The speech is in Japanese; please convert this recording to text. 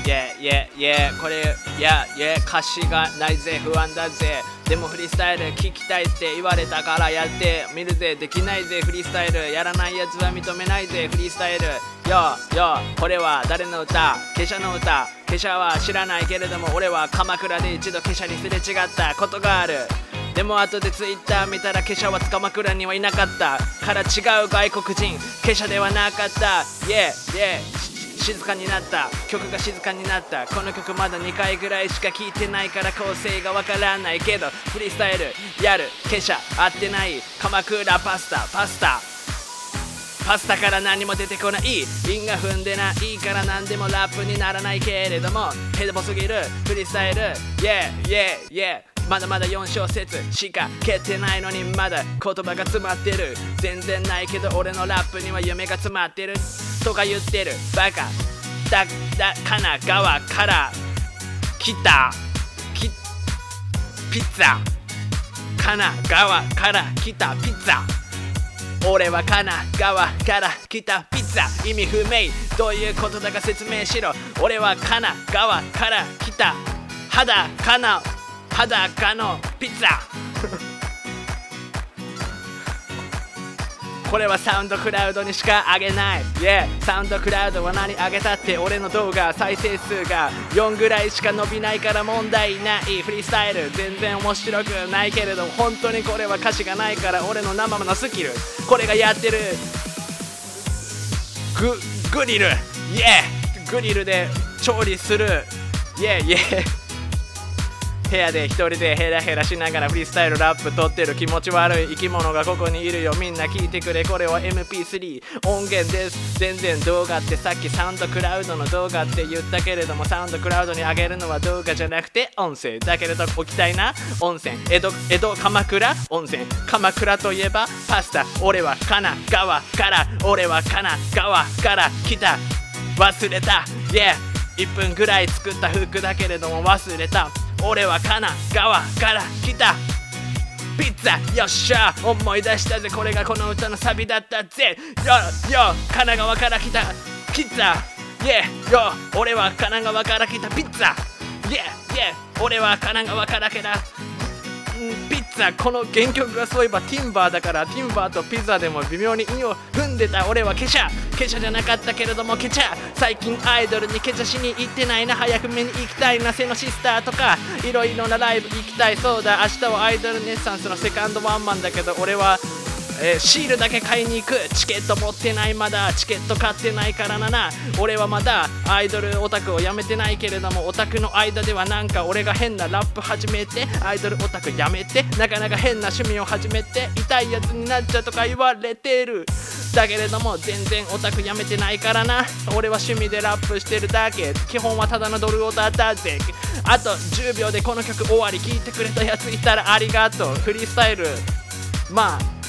イェイェイェイこれいやいや歌詞がないぜ不安だぜ。でもフリースタイル聞きたいって言われたからやってみるぜできないぜ。フリースタイル。やらないやつは認めないぜフリースタイル。よよこれは誰の歌？ケシャの歌。ケシャは知らないけれども俺は鎌倉で一度ケシャにすれ違った。ことがある。でも後でツイッター見たらケシャは鎌倉にはいなかった。から違う外国人。ケシャではなかった。イエイイエイ静かになった。曲が静かになった。この曲まだ2回ぐらいしか聴いてないから構成がわからないけどフリースタイルやる。ケシャ合ってない。鎌倉パスタ。パスタ。パスタから何も出てこない。韻が踏んでないから何でもラップにならないけれどもヘドボすぎるフリースタイル。Yeah yeah yeah まだまだ4小節しか蹴ってないのにまだ言葉が詰まってる。全然ないけど俺のラップには夢が詰まってる。とか言ってる。バカ。だだ神奈川から。来た。きピッツァ。神奈川から。来た。ピッツァ。俺は神奈川から。来た。ピッツァ。意味不明。どういうことだか説明しろ。俺は神奈川から。来た。裸の裸のピッツァこれはサウンドクラウドにしか上げない。Yeah サウンドクラウドは何上げたって俺の動画再生数が4ぐらいしか伸びないから問題ない。フリースタイル。全然面白くないけれど本当にこれは歌詞がないから俺の生のスキル。これがやってる。ググリル。Yeah グリルで調理する。Yeah yeah 部屋で一人でヘラヘラしながらフリースタイルラップ撮ってる気持ち悪い生き物がここにいるよ。みんな聞いてくれ。これは MP3 音源です。全然動画ってさっきサウンドクラウドの動画って言ったけれどもサウンドクラウドに上げるのは動画じゃなくて音声。だけれど置きたいな。温泉江戸江戸鎌倉？温泉鎌倉といえばパスタ。俺は神奈川から。俺は神奈川から。来た。忘れた。Yeah 1分ぐらい作った服だけれども忘れた。俺は神奈川から来た。ピッツァよっしゃ。思い出したぜこれがこの歌のサビだったぜ。よよ神奈川から来た。ピッツァ。イェよ俺は神奈川から来た。ピッツァ。イェイェ俺は神奈川から来た。ピッツァ。この原曲がそういえばティンバーだからティンバーとピザでも微妙に意を踏んでた。俺はケチャケチャじゃなかったけれどもケチャ最近アイドルにケチャしに行ってないな。早く目に行きたいなセノシスターとか。いろいろなライブ行きたいそうだ。明日はアイドルネッサンスのセカンドワンマンだけど俺はえー、シールだけ買いに行く。チケット持ってないまだ。チケット買ってないからなな。俺はまだアイドルオタクをやめてないけれどもオタクの間ではなんか俺が変なラップ始めてアイドルオタクやめてなかなか変な趣味を始めて痛いやつになっちゃうとか言われてる。だけれども全然オタクやめてないからな。俺は趣味でラップしてるだけ。基本はただのドルオタだぜ。あと10秒でこの曲終わり聴いてくれたやついたらありがとう。フリースタイル。まあ